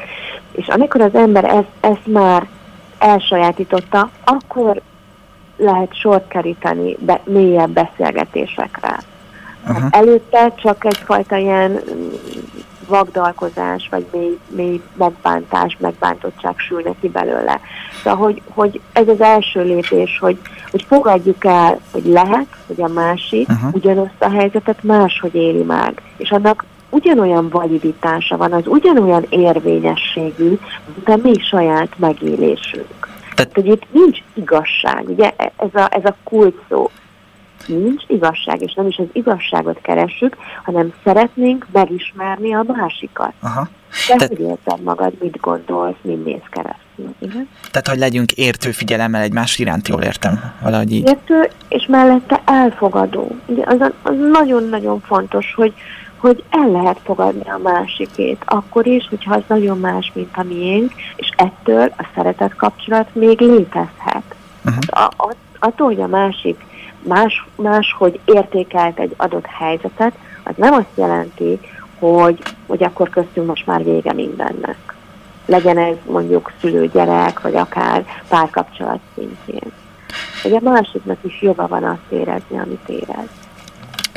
És amikor az ember ezt, ezt már elsajátította, akkor lehet sort keríteni be, mélyebb beszélgetésekre. Hát előtte csak egyfajta ilyen mm, vagdalkozás, vagy mély, mély megbántás, megbántottság sül neki belőle. Szóval, hogy, hogy ez az első lépés, hogy, hogy fogadjuk el, hogy lehet, hogy a másik uh-huh. ugyanazt a helyzetet máshogy éli meg, és annak ugyanolyan validitása van, az ugyanolyan érvényességű, a mi saját megélésünk. Tehát, hogy itt nincs igazság, ugye ez a, ez a kult szó. Nincs igazság, és nem is az igazságot keressük, hanem szeretnénk megismerni a másikat. Aha. De Te... hogy érzed magad, mit gondolsz, mit néz keresztül. Igen? Tehát, hogy legyünk értő figyelemmel egymás iránt, jól értem, valahogy így. Értő, és mellette elfogadó. Ugye az, az nagyon-nagyon fontos, hogy, hogy el lehet fogadni a másikét, akkor is, hogyha az nagyon más, mint a miénk, és ettől a szeretet kapcsolat még létezhet. Uh-huh. A, a, attól, hogy a másik más, máshogy értékelt egy adott helyzetet, az nem azt jelenti, hogy, hogy akkor köztünk most már vége mindennek. Legyen ez mondjuk szülő-gyerek, vagy akár párkapcsolat szintjén. Hogy a másiknak is joga van azt érezni, amit érez.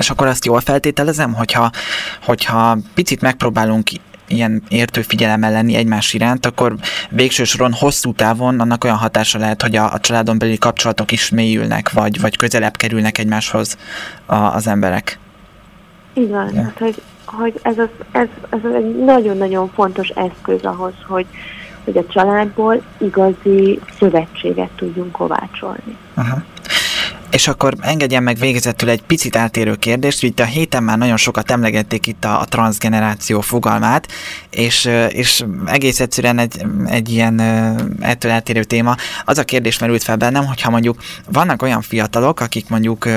És akkor azt jól feltételezem, hogyha, hogyha picit megpróbálunk ilyen értő figyelemmel lenni egymás iránt, akkor végső soron hosszú távon annak olyan hatása lehet, hogy a, a családon belüli kapcsolatok is mélyülnek, vagy, vagy közelebb kerülnek egymáshoz a, az emberek. Így van, ja. hát, hogy, hogy ez, az, ez, ez egy nagyon-nagyon fontos eszköz ahhoz, hogy, hogy a családból igazi szövetséget tudjunk kovácsolni. Aha. És akkor engedjen meg végezetül egy picit eltérő kérdést, itt a héten már nagyon sokat emlegették itt a, a transgeneráció fogalmát, és, és egész egyszerűen egy, egy ilyen ettől eltérő téma. Az a kérdés merült fel bennem, hogyha mondjuk vannak olyan fiatalok, akik mondjuk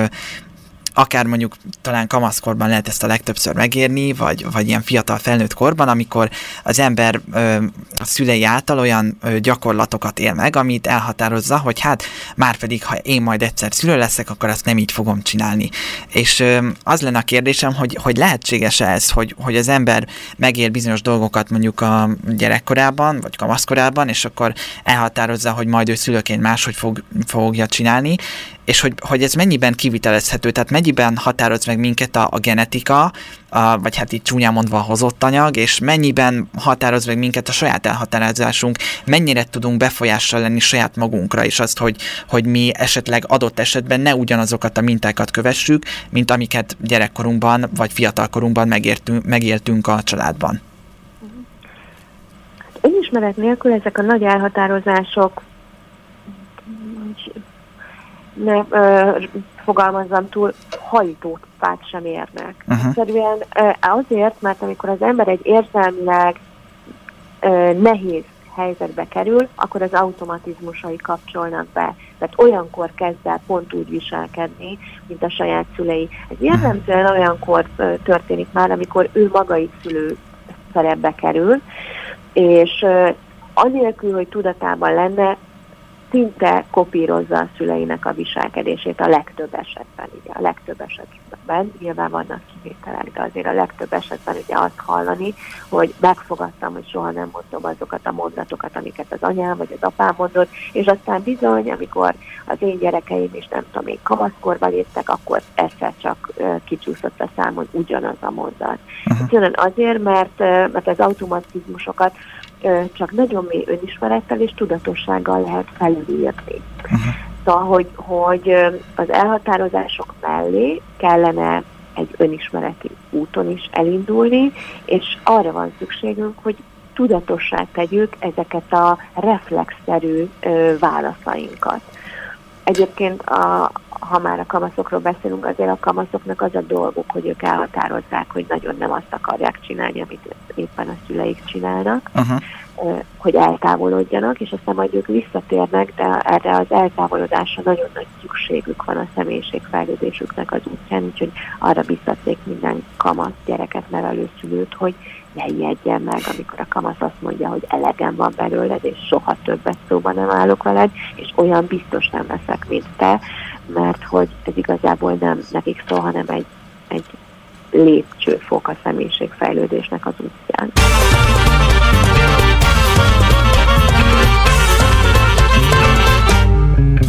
akár mondjuk talán kamaszkorban lehet ezt a legtöbbször megérni, vagy, vagy ilyen fiatal felnőtt korban, amikor az ember ö, a szülei által olyan ö, gyakorlatokat él meg, amit elhatározza, hogy hát már pedig, ha én majd egyszer szülő leszek, akkor azt nem így fogom csinálni. És ö, az lenne a kérdésem, hogy, hogy lehetséges -e ez, hogy, hogy az ember megél bizonyos dolgokat mondjuk a gyerekkorában, vagy kamaszkorában, és akkor elhatározza, hogy majd ő szülőként máshogy fog, fogja csinálni, és hogy, hogy ez mennyiben kivitelezhető, tehát mennyiben határoz meg minket a, a genetika, a, vagy hát itt csúnyán mondva a hozott anyag, és mennyiben határoz meg minket a saját elhatározásunk, mennyire tudunk befolyással lenni saját magunkra, és azt, hogy, hogy mi esetleg adott esetben ne ugyanazokat a mintákat kövessük, mint amiket gyerekkorunkban vagy fiatalkorunkban megértünk, megéltünk a családban. Önismeret nélkül ezek a nagy elhatározások ne ö, fogalmazzam túl, hajtófát sem érnek. Uh-huh. Egyszerűen ö, azért, mert amikor az ember egy érzelmileg ö, nehéz helyzetbe kerül, akkor az automatizmusai kapcsolnak be. Tehát olyankor kezd el pont úgy viselkedni, mint a saját szülei. Ez jellemzően olyankor történik már, amikor ő maga is szülő szerepbe kerül, és anélkül, hogy tudatában lenne, szinte kopírozza a szüleinek a viselkedését a legtöbb esetben, ugye a legtöbb esetben, nyilván vannak kivételek, de azért a legtöbb esetben ugye azt hallani, hogy megfogadtam, hogy soha nem mondom azokat a mondatokat, amiket az anyám vagy az apám mondott, és aztán bizony, amikor az én gyerekeim is nem tudom, még kamaszkorba léptek, akkor egyszer csak kicsúszott a számon ugyanaz a mondat. Uh-huh. Azért, mert, mert az automatizmusokat csak nagyon mély önismerettel és tudatossággal lehet felülírni. Uh-huh. Szóval, hogy, hogy az elhatározások mellé kellene egy önismereti úton is elindulni, és arra van szükségünk, hogy tudatossá tegyük ezeket a reflexzerű válaszainkat. Egyébként, a, ha már a kamaszokról beszélünk, azért a kamaszoknak az a dolguk, hogy ők elhatározzák, hogy nagyon nem azt akarják csinálni, amit éppen a szüleik csinálnak. Uh-huh hogy eltávolodjanak, és aztán majd ők visszatérnek, de erre az eltávolodásra nagyon nagy szükségük van a személyiségfejlődésüknek az útján, úgyhogy arra biztatnék minden kamasz gyereket nevelő szülőt, hogy ne ijedjen meg, amikor a kamasz azt mondja, hogy elegem van belőled, és soha többet szóba nem állok veled, és olyan biztos nem leszek, mint te, mert hogy ez igazából nem nekik szól, hanem egy, egy lépcsőfok a személyiségfejlődésnek az útján.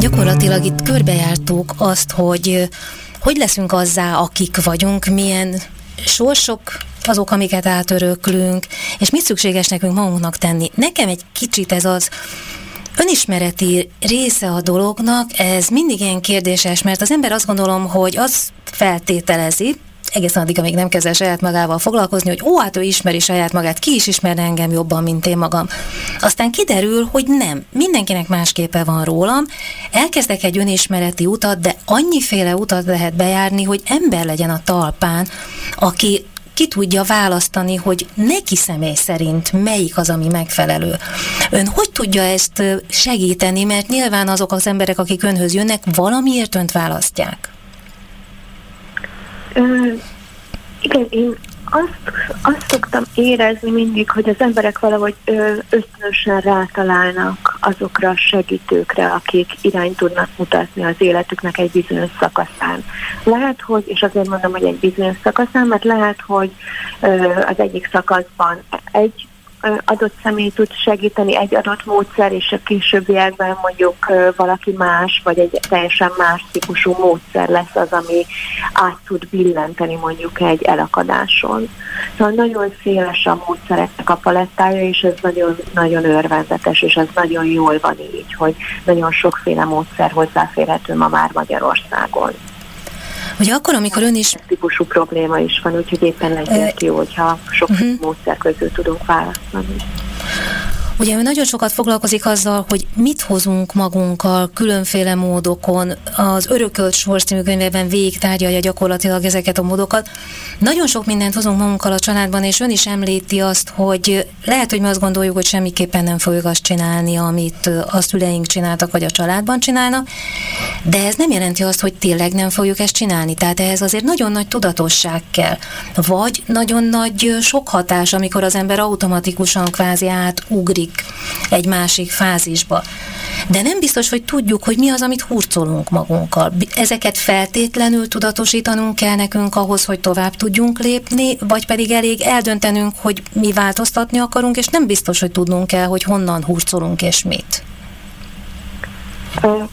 Gyakorlatilag itt körbejártuk azt, hogy hogy leszünk azzá, akik vagyunk, milyen sorsok azok, amiket átöröklünk, és mit szükséges nekünk magunknak tenni. Nekem egy kicsit ez az önismereti része a dolognak, ez mindig ilyen kérdéses, mert az ember azt gondolom, hogy az feltételezi, egészen addig, amíg nem kezd saját magával foglalkozni, hogy ó, hát ő ismeri saját magát, ki is ismer engem jobban, mint én magam. Aztán kiderül, hogy nem, mindenkinek másképe van rólam, elkezdek egy önismereti utat, de annyiféle utat lehet bejárni, hogy ember legyen a talpán, aki ki tudja választani, hogy neki személy szerint melyik az, ami megfelelő. Ön hogy tudja ezt segíteni, mert nyilván azok az emberek, akik önhöz jönnek, valamiért önt választják? Ö, igen, én azt, azt szoktam érezni mindig, hogy az emberek valahogy ösztönösen rátalálnak azokra a segítőkre, akik irányt tudnak mutatni az életüknek egy bizonyos szakaszán. Lehet, hogy, és azért mondom, hogy egy bizonyos szakaszán, mert lehet, hogy az egyik szakaszban egy adott személy tud segíteni egy adott módszer, és a későbbiekben mondjuk valaki más, vagy egy teljesen más típusú módszer lesz az, ami át tud billenteni mondjuk egy elakadáson. Szóval nagyon széles a módszereknek a palettája, és ez nagyon, nagyon örvendetes, és ez nagyon jól van így, hogy nagyon sokféle módszer hozzáférhető ma már Magyarországon. Ugye akkor, amikor ön is... típusú probléma is van, úgyhogy éppen legyen jó, hogyha sok uh-huh. módszer közül tudunk választani. Ugye ő nagyon sokat foglalkozik azzal, hogy mit hozunk magunkkal különféle módokon. Az Örökölt Sors című könyvében végig tárgyalja gyakorlatilag ezeket a módokat. Nagyon sok mindent hozunk magunkkal a családban, és ön is említi azt, hogy lehet, hogy mi azt gondoljuk, hogy semmiképpen nem fogjuk azt csinálni, amit a szüleink csináltak, vagy a családban csinálnak, de ez nem jelenti azt, hogy tényleg nem fogjuk ezt csinálni. Tehát ehhez azért nagyon nagy tudatosság kell. Vagy nagyon nagy sok hatás, amikor az ember automatikusan kvázi átugrik átesik egy másik fázisba. De nem biztos, hogy tudjuk, hogy mi az, amit hurcolunk magunkkal. Ezeket feltétlenül tudatosítanunk kell nekünk ahhoz, hogy tovább tudjunk lépni, vagy pedig elég eldöntenünk, hogy mi változtatni akarunk, és nem biztos, hogy tudnunk kell, hogy honnan hurcolunk és mit.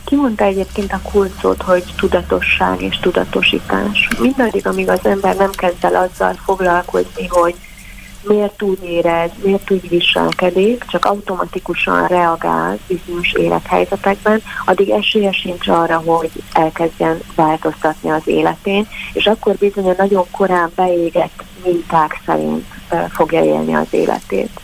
Ki mondta egyébként a kulcsot, hogy tudatosság és tudatosítás? Mindaddig, amíg az ember nem kezd el azzal foglalkozni, hogy miért úgy érez, miért úgy viselkedik, csak automatikusan reagál bizonyos élethelyzetekben, addig esélye sincs arra, hogy elkezdjen változtatni az életén, és akkor bizony a nagyon korán beégett minták szerint fogja élni az életét.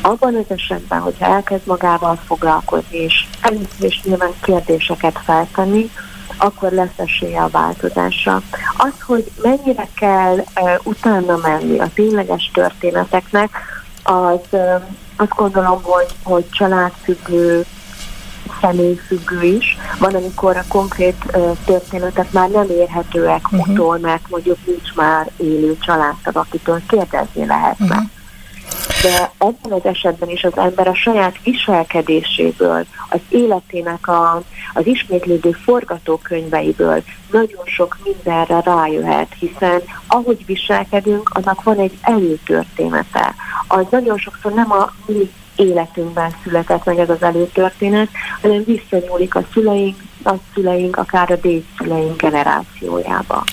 abban az esetben, hogyha elkezd magával foglalkozni, és először is nyilván kérdéseket feltenni, akkor lesz esélye a változásra. Az, hogy mennyire kell utána menni a tényleges történeteknek, az azt gondolom, hogy, hogy családfüggő, személyfüggő is. Van, amikor a konkrét uh, történetek már nem érhetőek uh-huh. utól, mert mondjuk nincs már élő családtag, akitől kérdezni lehetne. Uh-huh de ebben az esetben is az ember a saját viselkedéséből, az életének a, az ismétlődő forgatókönyveiből nagyon sok mindenre rájöhet, hiszen ahogy viselkedünk, annak van egy előtörténete. Az nagyon sokszor nem a mi életünkben született meg ez az előtörténet, hanem visszanyúlik a szüleink, nagyszüleink, akár a dédszüleink generációjába.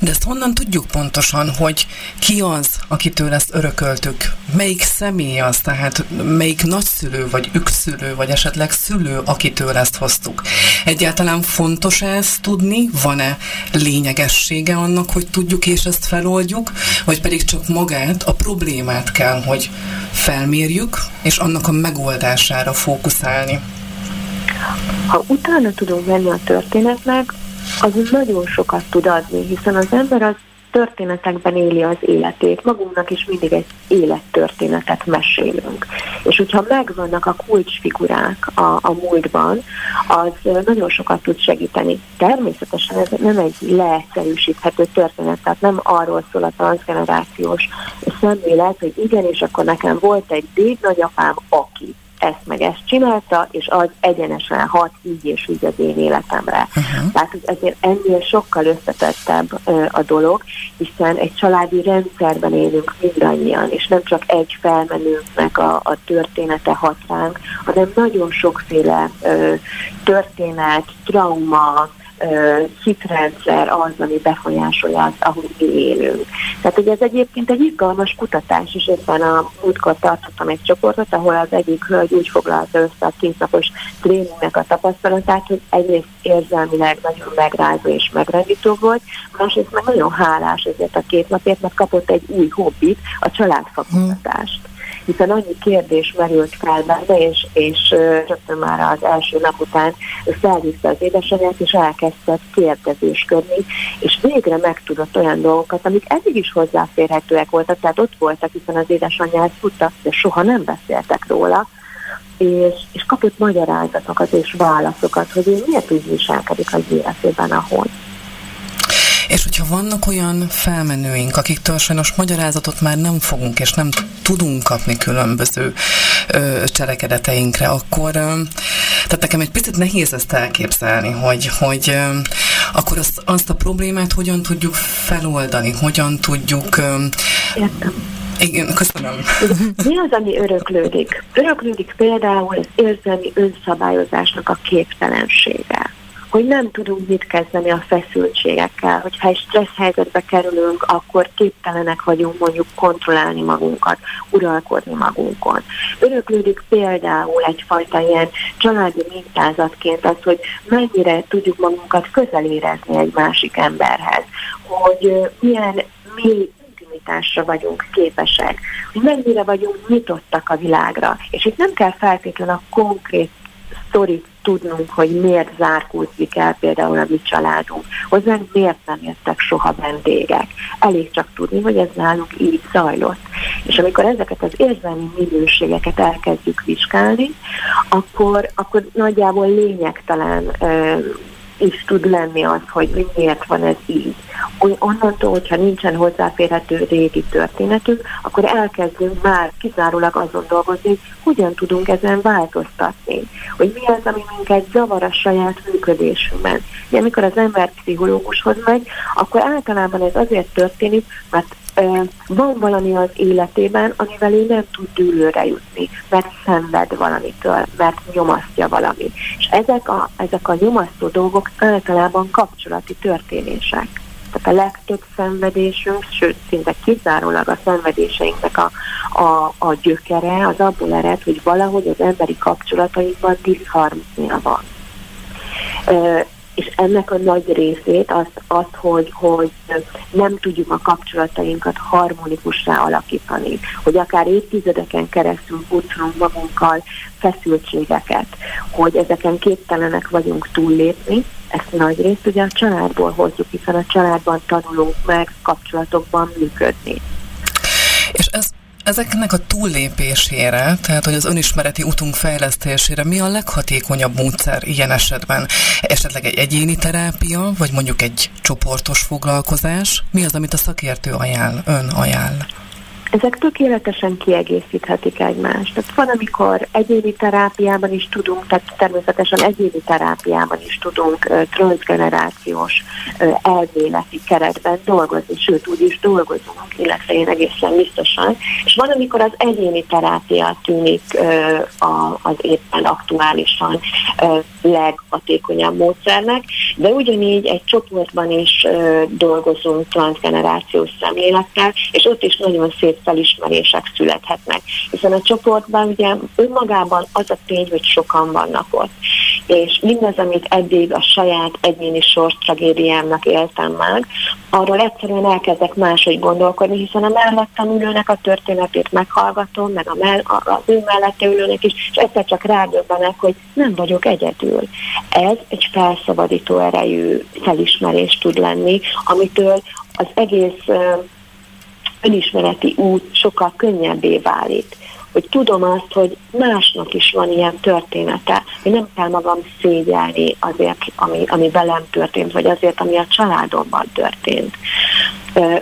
De ezt honnan tudjuk pontosan, hogy ki az, akitől ezt örököltük? Melyik személy az, tehát melyik nagyszülő, vagy ükszülő, vagy esetleg szülő, akitől ezt hoztuk? Egyáltalán fontos -e ezt tudni? Van-e lényegessége annak, hogy tudjuk és ezt feloldjuk? Vagy pedig csak magát, a problémát kell, hogy felmérjük, és annak a megoldására fókuszálni? Ha utána tudunk venni a történetnek, az nagyon sokat tud adni, hiszen az ember az történetekben éli az életét. Magunknak is mindig egy élettörténetet mesélünk. És hogyha megvannak a kulcsfigurák a, a múltban, az nagyon sokat tud segíteni. Természetesen ez nem egy leegyszerűsíthető történet, tehát nem arról szól a transgenerációs szemlélet, hogy igen, és akkor nekem volt egy déd nagyapám, aki ezt meg ezt csinálta, és az egyenesen hat így és így az én életemre. Uh-huh. Tehát ezért ennél sokkal összetettebb a dolog, hiszen egy családi rendszerben élünk mindannyian, és nem csak egy felmenőnknek a, a története hat ránk, hanem nagyon sokféle ö, történet, trauma, hitrendszer az, ami befolyásolja azt, ahogy mi élünk. Tehát ugye ez egyébként egy izgalmas kutatás, és éppen a múltkor tartottam egy csoportot, ahol az egyik hölgy úgy foglalta össze a kétnapos tréningnek a tapasztalatát, hogy egyrészt érzelmileg nagyon megrázó és megrendítő volt, másrészt meg nagyon hálás ezért a két napért, mert kapott egy új hobbit, a családfakutatást. Hiszen annyi kérdés merült fel benne, és, és rögtön már az első nap után felhívta az édesanyját, és elkezdett kérdezősködni, és végre megtudott olyan dolgokat, amik eddig is hozzáférhetőek voltak, tehát ott voltak, hiszen az édesanyját tudta, de soha nem beszéltek róla, és, és kapott magyarázatokat és válaszokat, hogy ő miért úgy viselkedik az életében, ahogy. És hogyha vannak olyan felmenőink, akiktől sajnos magyarázatot már nem fogunk, és nem tudunk kapni különböző ö, cselekedeteinkre, akkor ö, tehát nekem egy picit nehéz ezt elképzelni, hogy, hogy ö, akkor azt, azt a problémát hogyan tudjuk feloldani, hogyan tudjuk... Ö, Értem. Igen, köszönöm. Mi az, ami öröklődik? Öröklődik például az érzelmi önszabályozásnak a képtelensége hogy nem tudunk mit kezdeni a feszültségekkel, hogyha egy stressz helyzetbe kerülünk, akkor képtelenek vagyunk mondjuk kontrollálni magunkat, uralkodni magunkon. Öröklődik például egyfajta ilyen családi mintázatként az, hogy mennyire tudjuk magunkat közel érezni egy másik emberhez, hogy milyen mi intimitásra vagyunk képesek, hogy mennyire vagyunk nyitottak a világra. És itt nem kell feltétlenül a konkrét sztorit tudnunk, hogy miért zárkózik el például a mi családunk. Hozzánk miért nem jöttek soha vendégek. Elég csak tudni, hogy ez nálunk így zajlott. És amikor ezeket az érzelmi minőségeket elkezdjük vizsgálni, akkor, akkor nagyjából lényegtelen is tud lenni az, hogy miért van ez így. Onnantól, hogyha nincsen hozzáférhető régi történetünk, akkor elkezdünk már kizárólag azon dolgozni, hogy hogyan tudunk ezen változtatni. Hogy mi az, ami minket zavar a saját működésünkben. De amikor az ember pszichológushoz megy, akkor általában ez azért történik, mert van valami az életében, amivel ő nem tud dűlőre jutni, mert szenved valamitől, mert nyomasztja valami. És ezek a, ezek a nyomasztó dolgok általában kapcsolati történések. Tehát a legtöbb szenvedésünk, sőt, szinte kizárólag a szenvedéseinknek a, a, a gyökere az abból ered, hogy valahogy az emberi kapcsolatainkban diszharmónia van és ennek a nagy részét azt, azt hogy, hogy nem tudjuk a kapcsolatainkat harmonikussá alakítani, hogy akár évtizedeken keresztül pucolunk magunkkal feszültségeket, hogy ezeken képtelenek vagyunk túllépni, ezt nagy részt ugye a családból hozzuk, hiszen a családban tanulunk meg kapcsolatokban működni. És ez Ezeknek a túllépésére, tehát hogy az önismereti utunk fejlesztésére mi a leghatékonyabb módszer ilyen esetben? Esetleg egy egyéni terápia, vagy mondjuk egy csoportos foglalkozás? Mi az, amit a szakértő ajánl, ön ajánl? Ezek tökéletesen kiegészíthetik egymást. Tehát van, amikor egyéni terápiában is tudunk, tehát természetesen egyéni terápiában is tudunk transgenerációs uh, elméleti keretben dolgozni, sőt úgy is dolgozunk, illetve én egészen biztosan. És van, amikor az egyéni terápia tűnik a, az éppen aktuálisan leghatékonyabb módszernek, de ugyanígy egy csoportban is dolgozunk transgenerációs szemlélettel, és ott is nagyon szép felismerések születhetnek. Hiszen a csoportban ugye önmagában az a tény, hogy sokan vannak ott. És mindaz, amit eddig a saját egyéni sors tragédiámnak éltem meg, arról egyszerűen elkezdek máshogy gondolkodni, hiszen a mellettem ülőnek a történetét meghallgatom, meg a mell- az ő mellett ülőnek is, és egyszer csak rádöbbenek, hogy nem vagyok egyedül. Ez egy felszabadító erejű felismerés tud lenni, amitől az egész önismereti út sokkal könnyebbé válik. Hogy tudom azt, hogy másnak is van ilyen története, hogy nem kell magam szégyelni azért, ami, ami velem történt, vagy azért, ami a családomban történt.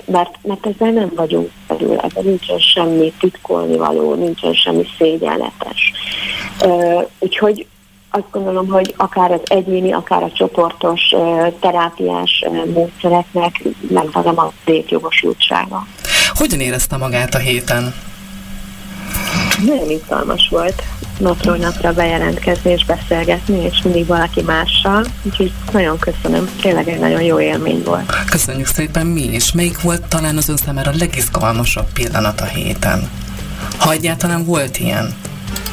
Mert, mert ezzel nem vagyunk belül, ebben nincsen semmi titkolni való, nincsen semmi szégyenletes. Úgyhogy azt gondolom, hogy akár az egyéni, akár a csoportos terápiás módszereknek megvan a létjogosultsága. Hogyan érezte magát a héten? Nagyon izgalmas volt napról napra bejelentkezni és beszélgetni, és mindig valaki mással, úgyhogy nagyon köszönöm, tényleg egy nagyon jó élmény volt. Köszönjük szépen mi is. Melyik volt talán az ön számára a legizgalmasabb pillanat a héten? Ha egyáltalán volt ilyen?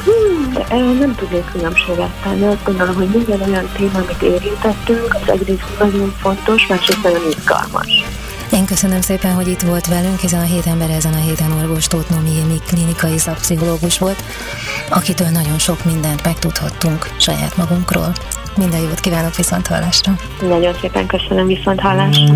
Hmm, nem tudnék különbséget tenni. Azt gondolom, hogy minden olyan téma, amit érintettünk, az egyrészt nagyon fontos, másrészt nagyon izgalmas. Én köszönöm szépen, hogy itt volt velünk, hiszen a hét ember ezen a héten orvos Tóth Nomi klinikai szakpszichológus volt, akitől nagyon sok mindent megtudhattunk saját magunkról. Minden jót kívánok viszont hallásra. Nagyon szépen köszönöm viszont hallásra.